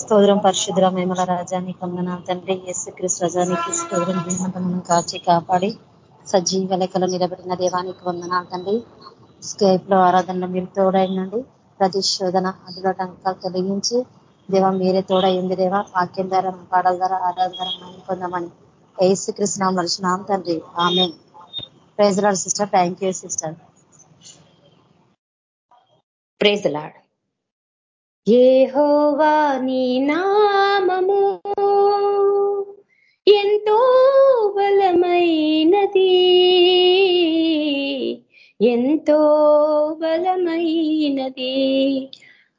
స్తోత్రం పరిశుద్ర మేమల రాజాని కొందనాలు తండ్రి ఎస్సు క్రిస్ రజానికి స్తోత్రం జీవనతను కాచి కాపాడి సజీవ లెక్కలు నిలబెట్టిన దేవానికి వందనాలు తండ్రి. స్కేప్లో ఆరాధనలో మీరు తోడైనండి. ప్రతి శోధన అడ్డుటంకాలు తొలగించి దేవ మీరే తోడైంది దేవ వాక్యం ద్వారా పాటల ద్వారా ఆరాధన ద్వారా మనం పొందామని ఏసు కృష్ణ మలిచినాం తండ్రి. ఆమె praise Lord sister. Thank you sister. Praise Lord ఏహోవా నీ నామము ఎంతో బలమైనది. ఎంతో బలమైనది.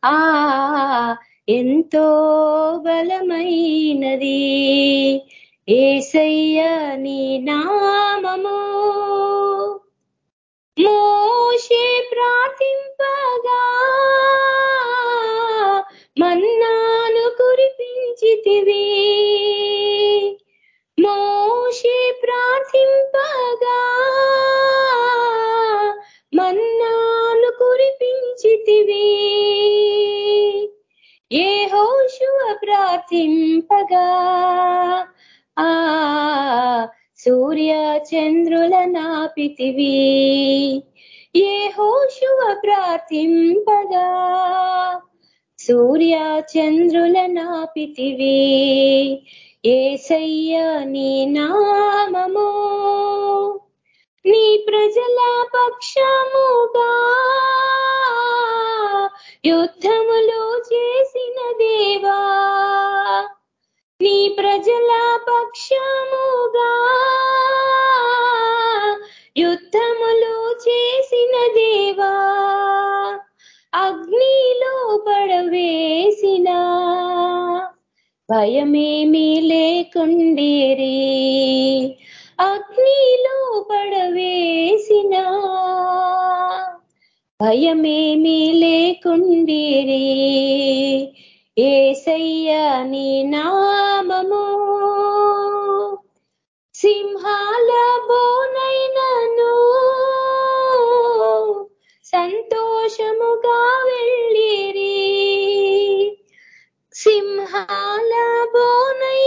ఆ ఎంతో బలమైనది. ఏసయ్య నీ నామము ఏ హోషువ ప్రార్థింపగా. ఆ సూర్య చంద్రుల నాపితివి. ఏ హోషువ ప్రార్థింపగా. సూర్య చంద్రుల నాపితివి. ఏసయ్య నీ నామము. నీ ప్రజల పక్షముగా. యుద్ధములు చేసిన దేవా నీ ప్రజల పక్షముగా యుద్ధములు చేసిన దేవా అగ్నిలో పడవేసిన భయమేమీ లేకుండేరి అగ్నిలో పడవేసినా భయమేమీ లేకుండిరే ఏసయ్యా నీ నామము సింహాల బోనైనను సంతోషముగా వెళ్ళిరి. సింహాల బోనై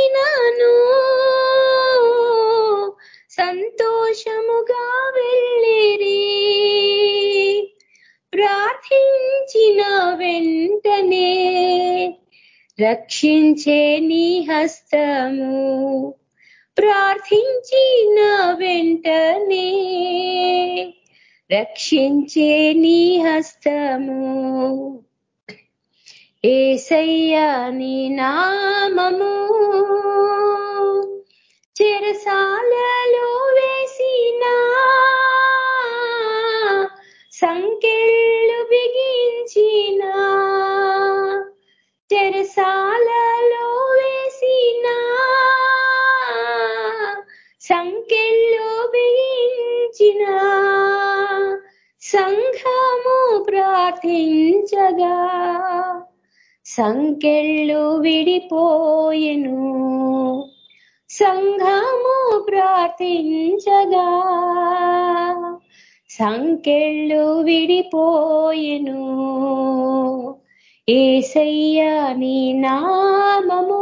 రక్షించే నీ హస్తము. ప్రార్థించిన వెంటనే రక్షించే నీ హస్తము. ఏసయ్యా నీ నామము చెరసాలలో వేసిన సంకెళ్ళు బిగి సంకెళ్ళు విడిపోయెను. సంఘము ప్రార్థించగా. సంకెళ్ళు విడిపోయెను. ఏసయ్య నీ నామము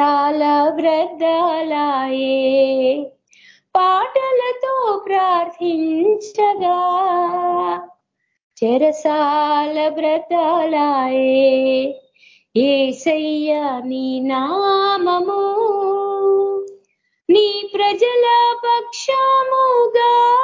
సాల వ్రద్దాలాయే పాటలతో ప్రార్థించగా. చెరసాల వ్రతాలాయే ఏసయ్య నీ నామము. నీ ప్రజల పక్షముగా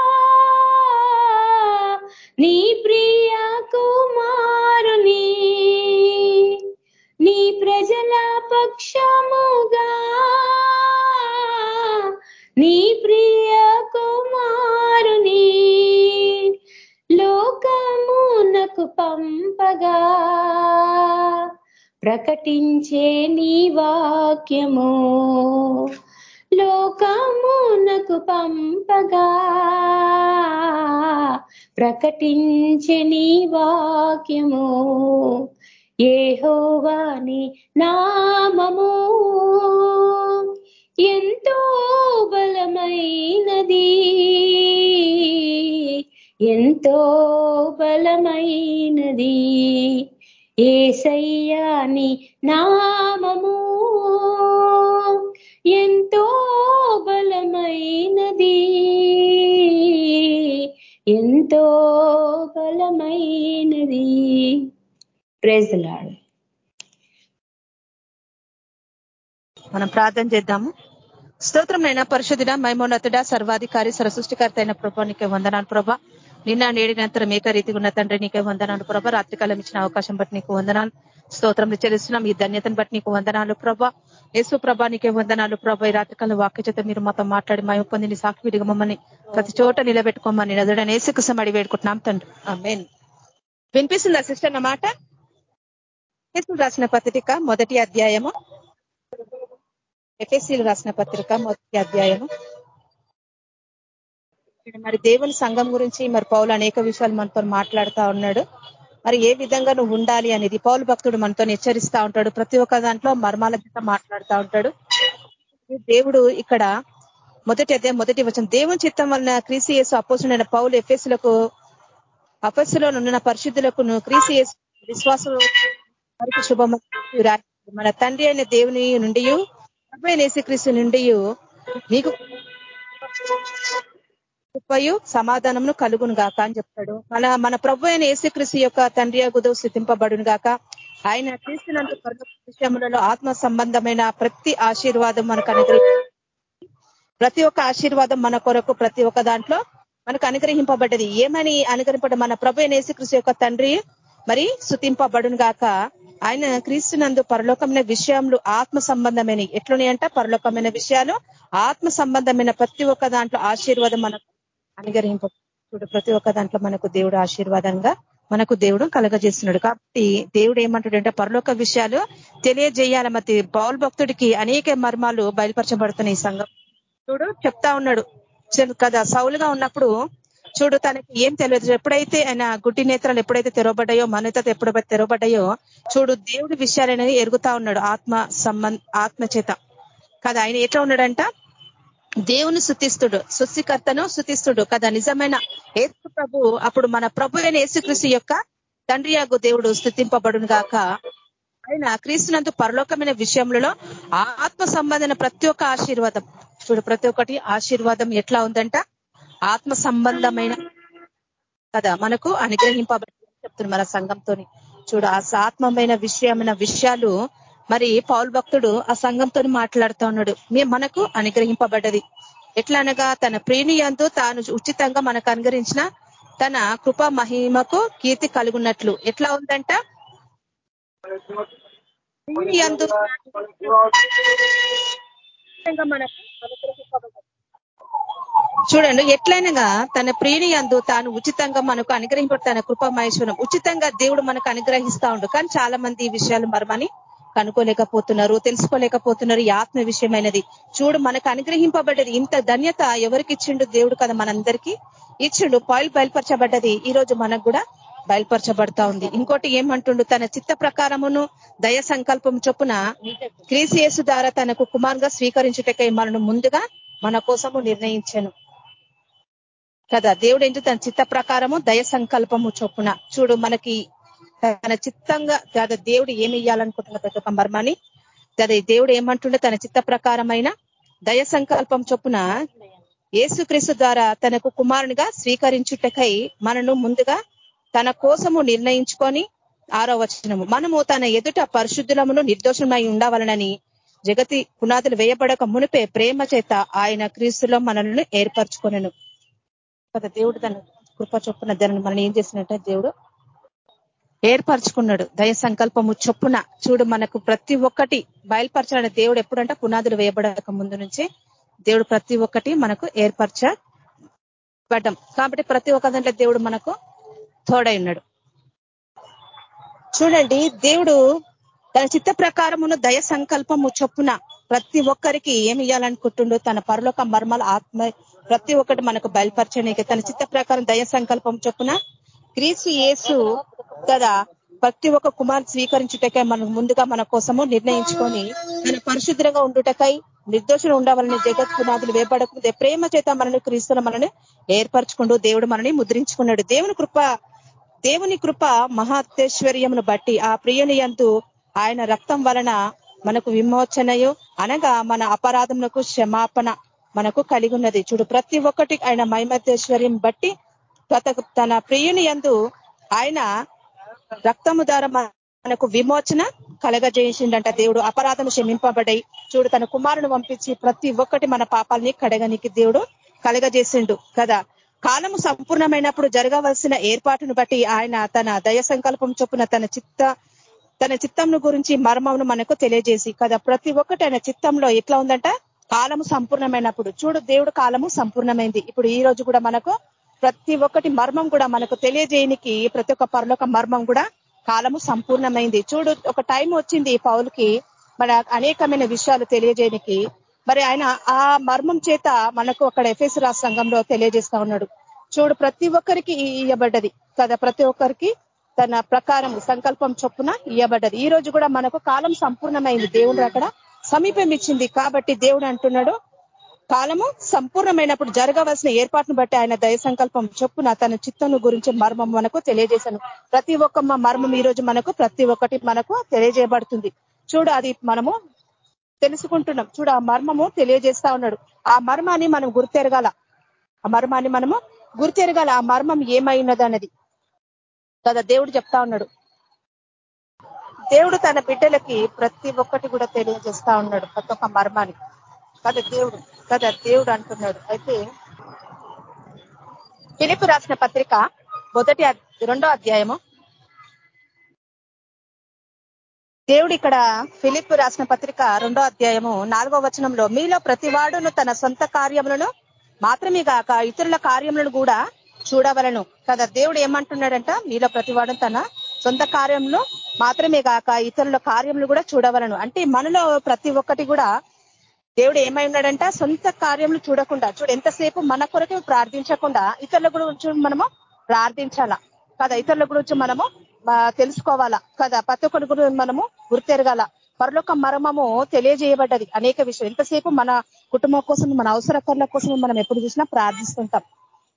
ప్రకటించే నీ వాక్యము లోకమునకు పంపగా. ప్రకటించే నీ వాక్యము ఏహోవాని నామము. ఎంతో బలమైనది ఎంతో బలమైనది. ఏసయ్యాని నామము ఎంతో బలమైనది. ఎంతో బలమైనది. ప్రేజలాడు మనం ప్రార్థన చేద్దాము. స్తోత్రం నైనా పరిశుద్ధుడ మైమోన్నతుడ సర్వాధికారి సరసృష్టికర్త అయిన ప్రభా నీకే వందనాలు ప్రభా. నిన్న నేడినంతరం ఏకరీతిగా ఉన్న తండ్రి నీకే వందనాలు ప్రభ. రాత్రికాలం ఇచ్చిన అవకాశం బట్టి నీకు వందనాలు. స్తోత్రంలో చెల్లిస్తున్నాం. ఈ ధన్యతను బట్టి నీకు వందనాలు ప్రభా. యేసు ప్రభా నీకే వందనాలు ప్రభ. ఈ రాత్రికాలం వాక్య చేత మీరు మాతో మాట్లాడి మా పొందిని సాక్షిడిగా మమ్మల్ని ప్రతి చోట నిలబెట్టుకోమని నదుడని ఏసుకుసం అడి వేడుకుంటున్నాం తండ్రి. మెయిన్ వినిపిస్తుందా సిస్టర్ అన్నమాట రాసిన పత్రిక మొదటి అధ్యాయము. ఎఫ్ఎస్సీలు రాసిన పత్రిక మొదటి అధ్యాయము. మరి దేవుని సంఘం గురించి మరి పౌలు అనేక విషయాలు మనతో మాట్లాడుతూ ఉన్నాడు. మరి ఏ విధంగా నువ్వు ఉండాలి అనేది పౌలు భక్తుడు మనతో హెచ్చరిస్తా ఉంటాడు. ప్రతి ఒక్క దాంట్లో మర్మాల చేత మాట్లాడుతూ ఉంటాడు. దేవుడు ఇక్కడ మొదటి అదే మొదటి వచ్చిన దేవుని చిత్తం వలన క్రీసి అపోసుడైన పౌలు ఎఫ్ఎస్లకు అపస్సులో ఉన్న పరిశుద్ధులకు క్రీసి యేసు విశ్వాసం వారికి శుభమ మన తండ్రి అయిన దేవుని నుండి క్రీస్తు నుండి నీకు కృపయు సమాధానమును కలుగును గాక అని చెప్తాడు. మన మన ప్రభు అయిన ఏసుక్రీస్తు యొక్క తండ్రి గుదవు స్థితింపబడును గాక. ఆయన క్రీస్తునంత విషయములలో ఆత్మ సంబంధమైన ప్రతి ఆశీర్వాదం మనకు అనుగ్రహి ప్రతి ఒక్క ఆశీర్వాదం మన కొరకు ప్రతి ఒక్క దాంట్లో మనకు అనుగ్రహింపబడ్డది. ఏమని అనుగ్రహింపడం మన ప్రభు అయిన యేసుక్రీస్తు యొక్క తండ్రి మరి శుతింపబడును గాక. ఆయన క్రీస్తునందు పరలోకమైన విషయంలో ఆత్మ సంబంధమైన ఎట్లున్నాయంట? పరలోకమైన విషయాలు ఆత్మ సంబంధమైన ప్రతి ఒక్క దాంట్లో ఆశీర్వాదం మనకు అనుగ్రహింప చూడు ప్రతి ఒక్క దాంట్లో మనకు దేవుడు ఆశీర్వాదంగా మనకు దేవుడు కలగజేస్తున్నాడు. కాబట్టి దేవుడు ఏమంటాడంటే పరలోక విషయాలు తెలియజేయాల మతి పౌల్ భక్తుడికి అనేక మర్మాలు బయలుపరచబడుతున్నాయి ఈ సంఘం. చూడు చెప్తా ఉన్నాడు. కదా సౌలుగా ఉన్నప్పుడు చూడు తనకి ఏం తెలియదు. ఎప్పుడైతే ఆయన గుడ్డి నేత్రాలు ఎప్పుడైతే తెరవబడ్డాయో మనత ఎప్పుడైతే తెరవబడ్డాయో చూడు దేవుడి విషయాలనేది ఎరుగుతా ఉన్నాడు. ఆత్మ సంబంధ ఆత్మ చేత కదా ఆయన ఎట్లా ఉన్నాడంట? దేవుని శుతిస్తుడు సృష్టికర్తను శుతిస్తుడు కదా నిజమైన ఏసు ప్రభు. అప్పుడు మన ప్రభు అయిన యేసుక్రీస్తు యొక్క తండ్రి యాగు దేవుడు స్థుతింపబడును గాక. ఆయన క్రీస్తునందు పరలోకమైన విషయంలో ఆత్మ సంబంధమైన ప్రతి ఒక్క ఆశీర్వాదం. చూడు ప్రతి ఒక్కటి ఆశీర్వాదం ఎట్లా ఉందంట? ఆత్మ సంబంధమైన కదా మనకు అనుగ్రహింపబడి చెప్తున్నారు మన సంఘంతో చూడు ఆ ఆత్మమైన విషయమైన విషయాలు మరి పౌల్ భక్తుడు ఆ సంఘంతో మాట్లాడుతూ ఉన్నాడు. మనకు అనుగ్రహింపబడ్డది. ఎట్లా అనగా తన ప్రేణియందు తాను ఉచితంగా మనకు అనుగరించిన తన కృప మహిమకు కీర్తి కలుగున్నట్లు ఎట్లా ఉందంట? ప్రేణియందు మనకు చూడండి ఎట్లయినగా తన ప్రియుని అందు తాను ఉచితంగా మనకు అనుగ్రహింపడు తన కృపమహేశ్వరం ఉచితంగా దేవుడు మనకు అనుగ్రహిస్తా ఉండు. కానీ చాలా మంది ఈ విషయాలు మరమని కనుక్కోలేకపోతున్నారు తెలుసుకోలేకపోతున్నారు. ఈ ఆత్మ విషయమైనది. చూడు మనకు అనుగ్రహింపబడ్డది. ఇంత ధన్యత ఎవరికి ఇచ్చిండు దేవుడు కదా మనందరికీ? ఇచ్చిండు పాయిల్ బయలుపరచబడ్డది. ఈ రోజు మనకు కూడా బయలుపరచబడతా ఉంది. ఇంకోటి ఏమంటుండు? తన చిత్త ప్రకారమును దయ సంకల్పం చొప్పున క్రీసియస్ ద్వారా తనకు కుమార్గా స్వీకరించుటకై మనను ముందుగా మన కోసము నిర్ణయించాను. కదా దేవుడు ఏంటి? తన చిత్త ప్రకారము దయ సంకల్పము చొప్పున. చూడు మనకి తన చిత్తంగా కదా దేవుడు ఏమి ఇయ్యాలనుకుంటున్న ప్రతి ఒక్క మర్మాని కదా దేవుడు ఏమంటుండే తన చిత్త ప్రకారమైన దయ సంకల్పం చొప్పున ఏసుక్రీస్తు ద్వారా తనకు కుమారునిగా స్వీకరించుటకై మనను ముందుగా తన కోసము నిర్ణయించుకొని ఆరో వచనము మనము తన ఎదుట పరిశుద్ధులమును నిర్దోషమై ఉండవలనని జగతి పునాదులు వేయబడక మునిపే ప్రేమ చేత ఆయన క్రీస్తులో మనల్ని ఏర్పరచుకొనను. కదా దేవుడు తన కృప చొప్పున దాన్ని మనం ఏం చేసినట్టే దేవుడు ఏర్పరచుకున్నాడు. దయ సంకల్పము చొప్పున చూడు మనకు ప్రతి ఒక్కటి బయలుపరచాలని దేవుడు ఎప్పుడంటే పునాదులు వేయబడక ముందు నుంచే దేవుడు ప్రతి ఒక్కటి మనకు ఏర్పరచబడ్డం. కాబట్టి ప్రతి ఒక్క దాంట్లో దేవుడు మనకు తోడై ఉన్నాడు. చూడండి దేవుడు తన చిత్త ప్రకారమును దయ సంకల్పము చొప్పున ప్రతి ఒక్కరికి ఏమి ఇవ్వాలనుకుంటుండో తన పరలోక మర్మల ఆత్మ ప్రతి ఒక్కటి మనకు బయలుపరచడానికి తన చిత్త ప్రకారం దయ సంకల్పం చొప్పున క్రీసు యేసు కదా? ప్రతి ఒక్క కుమార్ స్వీకరించుటకై మనం ముందుగా మన కోసము నిర్ణయించుకొని మన పరిశుద్ధంగా ఉండుటకై నిర్దోషులు ఉండవాలని జగత్ పునాదులు వేపడకుండా ప్రేమ చేత మనని క్రీస్తున్న మనని ఏర్పరచుకుంటూ దేవుడు మనని ముద్రించుకున్నాడు. దేవుని కృప దేవుని కృప మహాత్ైశ్వర్యమును బట్టి ఆ ప్రియుని యందు ఆయన రక్తం వలన మనకు విమోచనయు అనగా మన అపరాధములకు క్షమాపణ మనకు కలిగి ఉన్నది చూడు ప్రతి ఒక్కటి ఆయన మహిమతేశ్వర్యం బట్టి తన ప్రియుని యందు ఆయన రక్తము ద్వారా మనకు విమోచన కలగజేసిండంట దేవుడు. అపరాధం క్షమింపబడై చూడు తన కుమారుని పంపించి ప్రతి ఒక్కటి మన పాపాలని కడగనికి దేవుడు కలగజేసిండు కదా. కాలము సంపూర్ణమైనప్పుడు జరగవలసిన ఏర్పాటును బట్టి ఆయన తన దయ సంకల్పం చొప్పున తన చిత్త తన చిత్తంను గురించి మర్మమును మనకు తెలియజేసి కదా. ప్రతి ఒక్కటి ఆయన చిత్తంలో ఎట్లా ఉందంట? కాలము సంపూర్ణమైనప్పుడు. చూడు దేవుడు కాలము సంపూర్ణమైంది. ఇప్పుడు ఈ రోజు కూడా మనకు ప్రతి ఒక్కటి మర్మం కూడా మనకు తెలియజేయనికి ప్రతి ఒక్క పరలోక మర్మం కూడా కాలము సంపూర్ణమైంది. చూడు ఒక టైం వచ్చింది పౌలకి మన అనేకమైన విషయాలు తెలియజేయనికి. మరి ఆయన ఆ మర్మం చేత మనకు అక్కడ ఎఫ్ఎస్ రాష్ట్ర సంఘంలో తెలియజేస్తా ఉన్నాడు. చూడు ప్రతి ఒక్కరికి ఇయ్యబడ్డది. కదా ప్రతి ఒక్కరికి తన ప్రకారం సంకల్పం చొప్పున ఇయ్యబడ్డది. ఈ రోజు కూడా మనకు కాలం సంపూర్ణమైంది. దేవుడు అక్కడ సమీపం ఇచ్చింది. కాబట్టి దేవుడు అంటున్నాడు కాలము సంపూర్ణమైనప్పుడు జరగవలసిన ఏర్పాటును బట్టి ఆయన దయ సంకల్పం చొప్పున తన చిత్తను గురించి మర్మం మనకు తెలియజేశాను. ప్రతి ఒక్క మర్మం ఈ రోజు మనకు ప్రతి ఒక్కటి మనకు తెలియజేయబడుతుంది. చూడు అది మనము తెలుసుకుంటున్నాం. చూడు ఆ మర్మము తెలియజేస్తా ఉన్నాడు. ఆ మర్మాన్ని మనం గుర్తెరగాల. ఆ మర్మాన్ని మనము గుర్తెరగాల. ఆ మర్మం ఏమై ఉన్నదన్నది కదా దేవుడు చెప్తా ఉన్నాడు. దేవుడు తన బిడ్డలకి ప్రతి ఒక్కటి కూడా తెలియజేస్తా ఉన్నాడు. ప్రతి ఒక్క మర్మాన్ని. కదా దేవుడు కదా దేవుడు అంటున్నాడు. అయితే పిలుపు రాసిన పత్రిక మొదటి రెండో అధ్యాయము. దేవుడు ఇక్కడ ఫిలిప్ రాసిన పత్రిక రెండో అధ్యాయము నాలుగో వచనంలో మీలో ప్రతివాడును తన సొంత కార్యములను మాత్రమే కాక ఇతరుల కార్యములను కూడా చూడవలను. కదా దేవుడు ఏమంటున్నాడంట? మీలో ప్రతివాడు తన సొంత కార్యంలో మాత్రమే కాక ఇతరుల కార్యములు కూడా చూడవలను. అంటే మనలో ప్రతి ఒక్కటి కూడా దేవుడు ఏమై ఉన్నాడంట? సొంత కార్యములు చూడకుండా చూడు ఎంతసేపు మన కొరకు ప్రార్థించకుండా ఇతరుల గురించి మనము ప్రార్థించాలా. కదా ఇతరుల గురించి మనము తెలుసుకోవాలా. కదా ప్రతి ఒక్కరి గురించి మనము గుర్తెరగాల. పరలోక మర్మము తెలియజేయబడ్డది అనేక విషయం ఎంతసేపు మన కుటుంబం కోసం మన అవసరకర్ల కోసం మనం ఎప్పుడు చూసినా ప్రార్థిస్తుంటాం.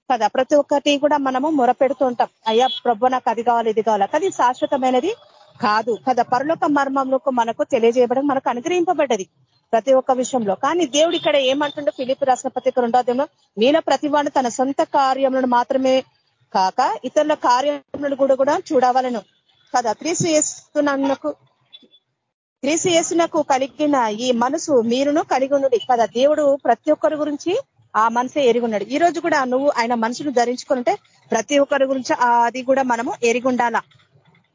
కదా ప్రతి ఒక్కటి కూడా మనము మొరపెడుతుంటాం. అయ్యా ప్రభు నాకు అది కావాలి ఇది కావాలి. కానీ శాశ్వతమైనది కాదు. కదా పరలోక మర్మంలో మనకు తెలియజేయబడం మనకు అనుగ్రహింపబడ్డది. ప్రతి ఒక్క విషయంలో. కానీ దేవుడు ఇక్కడ ఏమంటుండో ఫిలిప్ రాసిన పత్రిక రెండోదేమో మీలో ప్రతివాడు తన సొంత కార్యములను మాత్రమే కాక ఇతరుల కార్యములను కూడా కూడా చూడవలను. కదా క్రీసు చేస్తున్నందుకు క్రీసు చేస్తున్నకు కలిగిన ఈ మనసు మీరును కలిగి ఉన్నది కదా దేవుడు ప్రతి ఒక్కరి గురించి ఆ మనసే ఎరుగున్నాడు ఈ రోజు కూడా నువ్వు ఆయన మనసును ధరించుకుంటే ప్రతి ఒక్కరి గురించి అది కూడా మనము ఎరిగుండాలా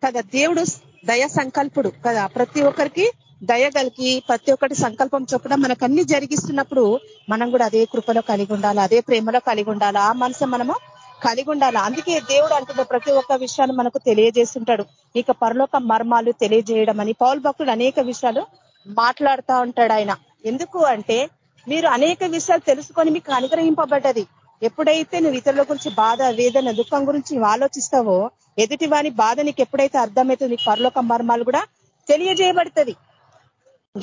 కదా దేవుడు దయ సంకల్పుడు. కదా ప్రతి ఒక్కరికి దయగలికి ప్రతి ఒక్కటి సంకల్పం చొప్పున మనకు అన్ని జరిగిస్తున్నప్పుడు మనం కూడా అదే కృపలో కలిగి ఉండాలి అదే ప్రేమలో కలిగి ఉండాలి ఆ మనసు మనము కలిగి ఉండాలి. అందుకే దేవుడు అంటున్న ప్రతి ఒక్క విషయాన్ని మనకు తెలియజేస్తుంటాడు. ఇక పరలోక మర్మాలు తెలియజేయడం అని పౌల్ భక్తుడు అనేక విషయాలు మాట్లాడుతూ ఉంటాడు ఆయన. ఎందుకు అంటే మీరు అనేక విషయాలు తెలుసుకొని మీకు అనుగ్రహింపబడ్డది. ఎప్పుడైతే నువ్వు ఇతరుల గురించి బాధ వేదన దుఃఖం గురించి ఆలోచిస్తావో ఎదుటి వాని బాధ నీకు ఎప్పుడైతే అర్థమవుతుంది నీకు పరలోక మర్మాలు కూడా తెలియజేయబడుతుంది.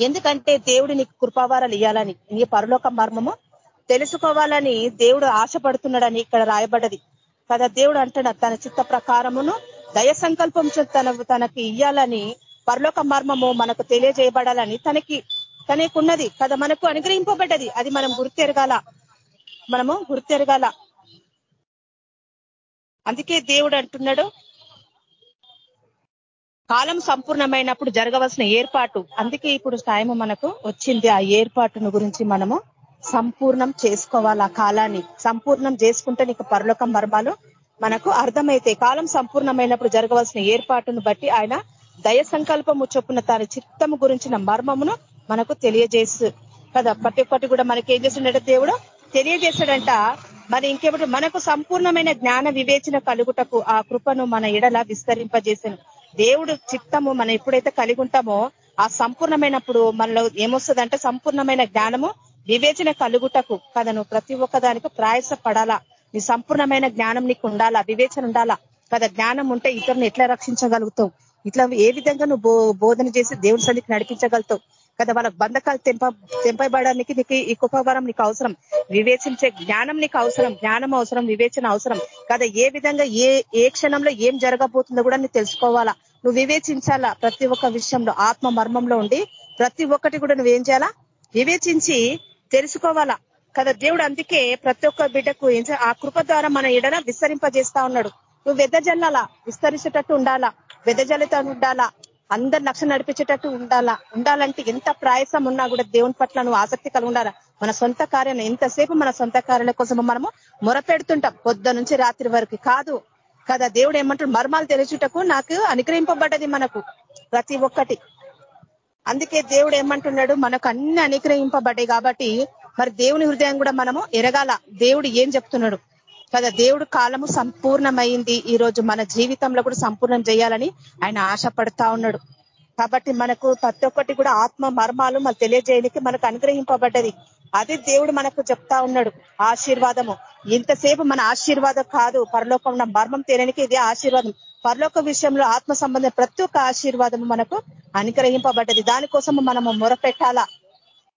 ఎందుకంటే దేవుడు నీకు కృపావారాలు ఇవ్వాలని నీ పరలోక మర్మము తెలుసుకోవాలని దేవుడు ఆశపడుతున్నాడని ఇక్కడ రాయబడ్డది. కదా దేవుడు అంటున్నాడు తన చిత్త ప్రకారమును దయ సంకల్పం తన తనకి ఇయ్యాలని పరలోక మర్మము మనకు తెలియజేయబడాలని తనకి తనకున్నది. కదా మనకు అనుగ్రహింపబడ్డది. అది మనం గుర్తెరగాల. మనము గుర్తెరగాల. అందుకే దేవుడు అంటున్నాడు కాలం సంపూర్ణమైనప్పుడు జరగవలసిన ఏర్పాటు. అందుకే ఇప్పుడు టైం మనకు వచ్చింది. ఆ ఏర్పాటును గురించి మనము సంపూర్ణం చేసుకోవాలి ఆ కాలాన్ని. సంపూర్ణం చేసుకుంటే నీకు పరలోకం మర్మాలు మనకు అర్థమైతే కాలం సంపూర్ణమైనప్పుడు జరగవలసిన ఏర్పాటును బట్టి ఆయన దయ సంకల్పము చొప్పున తన చిత్తము గురించిన మర్మమును మనకు తెలియజేసు. కదా ప్రతి ఒక్కటి కూడా మనకి ఏం చేస్తుండే దేవుడు? తెలియజేశాడంట మరి ఇంకేమిటి మనకు సంపూర్ణమైన జ్ఞాన వివేచన కలుగుటకు ఆ కృపను మన ఎడల విస్తరింపజేసాను. దేవుడు చిత్తము మనం ఎప్పుడైతే కలిగి ఉంటామో ఆ సంపూర్ణమైనప్పుడు మనలో ఏమొస్తుందంటే సంపూర్ణమైన జ్ఞానము వివేచన కలుగుటకు. కదను ప్రతి ఒక్కదానికి ప్రయాస పడాలా నీ సంపూర్ణమైన జ్ఞానం నీకు ఉండాలా? వివేచన ఉండాలా? కదా జ్ఞానం ఉంటే ఇతరుని ఎట్లా రక్షించగలుగుతావు? ఇట్లా ఏ విధంగా నువ్వు బోధన చేసి దేవుడి సందికి నడిపించగలుగుతావు? కదా వాళ్ళ బంధకాలు తెంప తెంపబడడానికి నీకు ఈ కృపవరం నీకు అవసరం. వివేచించే జ్ఞానం నీకు అవసరం. జ్ఞానం అవసరం వివేచన అవసరం. కదా ఏ విధంగా ఏ ఏ క్షణంలో ఏం జరగబోతుందో కూడా నువ్వు తెలుసుకోవాలా. నువ్వు వివేచించాలా ప్రతి ఒక్క విషయంలో ఆత్మ మర్మంలో ఉండి ప్రతి ఒక్కటి కూడా నువ్వేం చేయాలా? వివేచించి తెలుసుకోవాలా. కదా దేవుడు అందుకే ప్రతి ఒక్క బిడ్డకు ఏం ఆ కృప ద్వారా మన ఎడన విస్తరింపజేస్తా ఉన్నాడు. నువ్వు వెదజల్లాలా విస్తరించేటట్టు ఉండాలా. వెదజల్లుతా ఉండాలా. అందరు లక్ష నడిపించేటట్టు ఉండాలా? ఉండాలంటే ఎంత ప్రయాసం ఉన్నా కూడా దేవుని పట్ల నువ్వు ఆసక్తి కలిగి ఉండాలా? మన సొంత కార్యం ఎంతసేపు మన సొంత కార్యాల కోసం మనము మొరపెడుతుంటాం. పొద్దు నుంచి రాత్రి వరకు కాదు. కదా దేవుడు ఏమంటాడు? మర్మాలు తెలిచుటకు నాకు అనుగ్రహింపబడ్డది మనకు ప్రతి ఒక్కటి. అందుకే దేవుడు ఏమంటున్నాడు? మనకు అన్ని అనుగ్రహింపబడ్డాయి కాబట్టి మరి దేవుని హృదయం కూడా మనము ఎరగాల. దేవుడు ఏం చెప్తున్నాడు? కదా దేవుడు కాలము సంపూర్ణమైంది. ఈ రోజు మన జీవితంలో కూడా సంపూర్ణం చేయాలని ఆయన ఆశపడతా ఉన్నాడు. కాబట్టి మనకు ప్రతి ఒక్కటి కూడా ఆత్మ మర్మాలు మన తెలియజేయడానికి మనకు అనుగ్రహింపబడ్డది. అదే దేవుడు మనకు చెప్తా ఉన్నాడు. ఆశీర్వాదము. ఇంతసేపు మన ఆశీర్వాదం కాదు. పరలోకం మర్మం తేలనికి ఇదే ఆశీర్వాదం. పరలోక విషయంలో ఆత్మ సంబంధం ప్రతి ఒక్క ఆశీర్వాదము మనకు అనుగ్రహింపబడ్డది. దానికోసం మనము మొరపెట్టాలా?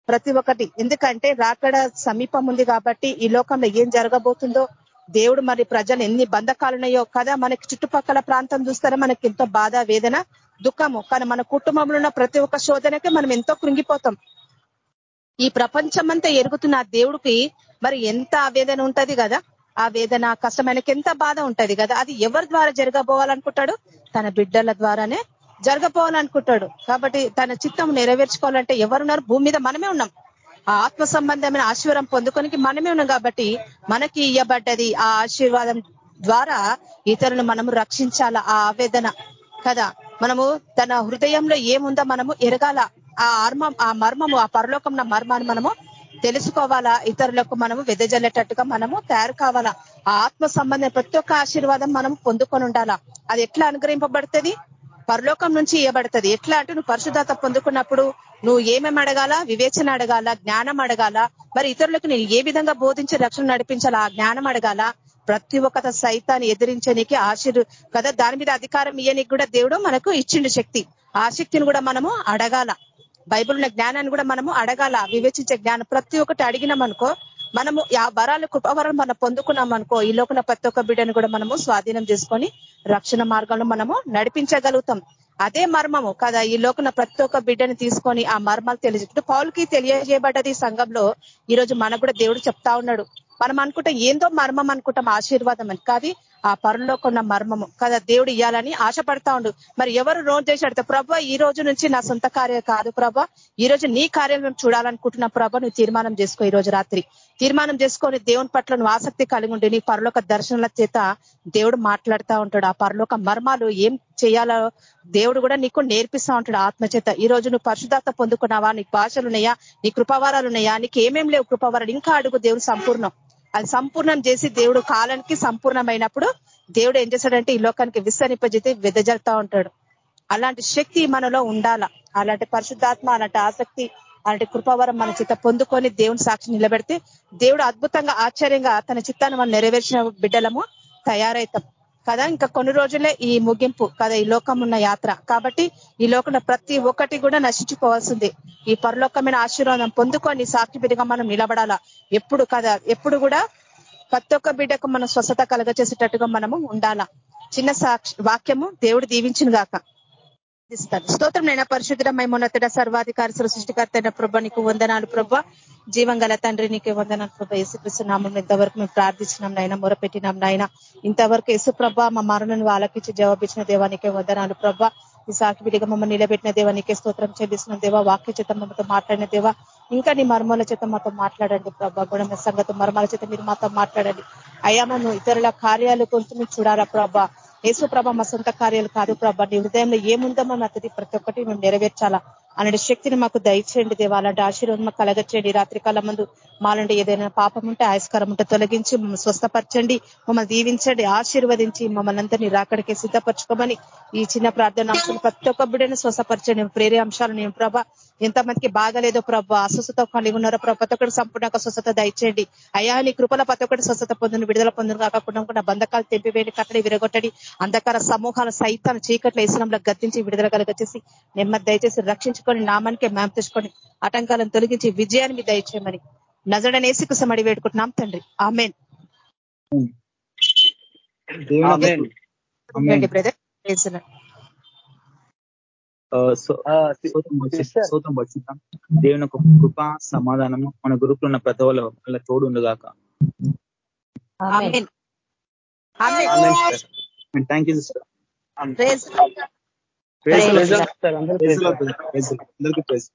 ప్రతి ఒక్కటి. ఎందుకంటే రాకడ సమీపం ఉంది కాబట్టి ఈ లోకంలో ఏం జరగబోతుందో దేవుడు మరి ప్రజలు ఎన్ని బంధకాలున్నాయో కదా మనకి చుట్టుపక్కల ప్రాంతం చూస్తారా మనకి ఎంతో బాధ వేదన దుఃఖము. కానీ మన కుటుంబంలో ఉన్న ప్రతి ఒక్క శోధనకే మనం ఎంతో కృంగిపోతాం. ఈ ప్రపంచమంతా ఎరుగుతున్న ఆ దేవుడికి మరి ఎంత ఆవేదన ఉంటది కదా? ఆ వేదన కష్టం ఆయనకి ఎంత బాధ ఉంటది కదా? అది ఎవరి ద్వారా జరగబోవాలనుకుంటాడు? తన బిడ్డల ద్వారానే జరగపోవాలనుకుంటాడు కాబట్టి తన చిత్తం నెరవేర్చుకోవాలంటే ఎవరున్నారు? భూమి మీద మనమే ఉన్నాం. ఆత్మ సంబంధమైన ఆశీర్వాదం పొందుకోనికి మనమే ఉన్నాం కాబట్టి మనకి ఇయ్యబడ్డది ఆ ఆశీర్వాదం ద్వారా ఇతరులను మనము రక్షించాల? ఆ ఆవేదన కదా? మనము తన హృదయంలో ఏముందో మనము ఎరగాల. ఆ ఆర్మం ఆ మర్మము ఆ పరలోకం మర్మాన్ని మనము తెలుసుకోవాలా? ఇతరులకు మనము వెదజల్లేటట్టుగా మనము తయారు కావాలా? ఆ ఆత్మ సంబంధం ప్రతి ఒక్క ఆశీర్వాదం మనం పొందుకొని ఉండాలా? అది ఎట్లా అనుగ్రహింపబడుతుంది? పరలోకం నుంచి ఇవ్వబడుతుంది ఎట్లా అంటే నువ్వు పరిశుధాత పొందుకున్నప్పుడు నువ్వు ఏమేమి అడగాల? వివేచన అడగాల? జ్ఞానం అడగాల? మరి ఇతరులకు నేను ఏ విధంగా బోధించి రక్షణ నడిపించాలా? ఆ జ్ఞానం అడగాల? ప్రతి ఒక్క సైతాన్ని ఎదిరించడానికి ఆశీర్ కదా? దాని మీద అధికారం ఇయ్యనికి కూడా దేవుడు మనకు ఇచ్చిండు శక్తి. ఆ శక్తిని కూడా మనము అడగాల. బైబుల్ ఉన్న జ్ఞానాన్ని కూడా మనము అడగాల. వివేచించే జ్ఞానం ప్రతి ఒక్కటి అడిగినామనుకో మనము ఆ వరాలు కృపవరం మనం పొందుకున్నాం అనుకో ఈ లోకల ప్రతి ఒక్క బిడ్డను కూడా మనము స్వాధీనం చేసుకొని రక్షణ మార్గంలో మనము నడిపించగలుగుతాం. అదే మర్మము కదా ఈ లోకన ప్రతి ఒక్క బిడ్డని తీసుకొని ఆ మర్మాలు తెలియజేట్టు పౌలకి తెలియజేయబడ్డది సంఘంలో ఈ రోజు మనకు కూడా దేవుడు చెప్తా ఉన్నాడు. మనం అనుకుంటాం ఏందో మర్మం అనుకుంటాం ఆశీర్వాదం అని. కాదు ఆ పరులోకున్న మర్మము. కదా దేవుడు ఇవ్వాలని ఆశపడతా ఉండు. మరి ఎవరు రోజు చేసి ప్రభా ఈ రోజు నుంచి నా సొంత కార్యం కాదు ప్రభా. ఈ రోజు నీ కార్యం మేము చూడాలనుకుంటున్న ప్రభా. నువ్వు తీర్మానం చేసుకో ఈ రోజు రాత్రి. తీర్మానం చేసుకొని దేవుని పట్ల నువ్వు ఆసక్తి కలిగి ఉండి. నీ పరలోక దర్శనాల చేత దేవుడు మాట్లాడుతూ ఉంటాడు. ఆ పరలోక మర్మాలు ఏం చేయాలో దేవుడు కూడా నీకు నేర్పిస్తా ఉంటాడు ఆత్మచేత ఈ రోజు నువ్వు పరిశుధాత్త పొందుకున్నావా? నీకు భాషలు ఉన్నాయా? నీ కృపావారాలు ఉన్నాయా? నీకు ఏమేం లేవు కృపావారాలు? ఇంకా అడుగు దేవుడు సంపూర్ణం. అది సంపూర్ణం చేసి దేవుడు కాలానికి సంపూర్ణమైనప్పుడు దేవుడు ఏం చేశాడంటే ఈ లోకానికి విస్తరింపజేసి వెదజల్తా ఉంటాడు. అలాంటి శక్తి మనలో ఉండాల. అలాంటి పరిశుద్ధాత్మ అలాంటి ఆసక్తి అలాంటి కృపావరం మన చిత్త పొందుకొని దేవుని సాక్షి నిలబెడితే దేవుడు అద్భుతంగా ఆశ్చర్యంగా తన చిత్తాన్ని మనం నెరవేర్చిన బిడ్డలము తయారవుతాం కదా? ఇంకా కొన్ని రోజులే ఈ ముగింపు కదా ఈ లోకం ఉన్న యాత్ర. కాబట్టి ఈ లోకంలో ప్రతి ఒక్కటి కూడా నశించుకోవాల్సింది ఈ పరలోకమైన ఆశీర్వాదం పొందుకొని సాక్షి బిడ్డగా మనం నిలబడాలా? ఎప్పుడు కదా ఎప్పుడు కూడా ప్రతి ఒక్క బిడ్డకు మనం స్వస్థత కలగచేసేటట్టుగా మనము ఉండాలా? చిన్న సాక్షి వాక్యము దేవుడు దీవించిన గాక. స్తోత్రం నైనా పరిశుద్ధమై మొన్నతడ సర్వాధికారి సృష్టికర్త అయిన ప్రభ నీకు వందనాలు ప్రభ. జీవం గల తండ్రి నీకే వందనాలు ప్రభ. యేసుకృష్ణనామం ఇంతవరకు మేము ప్రార్థించినాం నాయన మొరపెట్టినాం నాయన ఇంతవరకు యేసు ప్రభా మా మరణను ఆలకించి జవాబిచ్చిన దేవానికే వందనాలు ప్రభ. ఈ సాకి విడిగా మమ్మల్ని నిలబెట్టిన దేవా నీకే స్తోత్రం చెల్లిస్తున్నాం దేవా. వాక్య చేత మమ్మతో మాట్లాడిన దేవా. ఇంకా నీ మర్మాల చేత మాతో మాట్లాడండి ప్రభా. గుణ సంగతి మర్మాల చేత మీరు మాతో మాట్లాడండి. అయ్యా మనం ఇతరుల కార్యాలు కొంచెం చూడాలా ప్రభా. యేసుప్రభ మా సొంత కార్యాలు కాదు ప్రభ. నీ హృదయంలో ఏముందో మేము అతది ప్రతి ఒక్కటి మేము నెరవేర్చాలా? అలాంటి శక్తిని మాకు దయచేయండి దేవా. అలాంటి ఆశీర్వాదం మాకు కలగచ్చేయండి రాత్రి కాలం ముందు మాలంటే ఏదైనా పాపం ఉంటే ఆయస్కారం ఉంటే తొలగించి మమ్మల్ని స్వస్థపరచండి. మమ్మల్ని దీవించండి. ఆశీర్వదించి మమ్మల్ని అందరినీ రాకడికి సిద్ధపరచుకోమని ఈ చిన్న ప్రార్థన అంశాలు ప్రతి ఒక్క బిడ్డను స్వస్థపరచండి. ప్రేరే అంశాలు నేను ప్రభా. ఎంతమందికి బాగలేదో ప్రభా అస్వస్థత కలిగి ఉన్నారో ప్రభా ప్రతి ఒక్కటి సంపూర్ణ స్వస్థత దయచేయండి. అయా నీ కృపల ప్రతి ఒక్కటి స్వస్థత పొందును విడుదల పొందును కాకుండా బంధకాలు తెంపివేయండి కట్టడి విరగొట్టడి అంధకార సమూహాల సైతాన్ని చీకట్ల ఇస్లాంలో గద్దించి విడుదల కలగచ్చేసి నెమ్మది దయచేసి రక్షించుకొని నామానికే మ్యాప్ తెచ్చుకొని ఆటంకాలను తొలగించి విజయాన్ని మీ దయచేయమని నజడనేసికు సమడి వేడుకుంటున్నాం తండ్రి. ఆమెన్. బ్రదర్. సోతం పడుచుంటాం దేవుని ఒక కృప సమాధానము మన గ్రూప్లో ఉన్న ప్రతి వాళ్ళ తోడు ఉండగాక. Thank you sister. అందరికీ ప్రైజ్.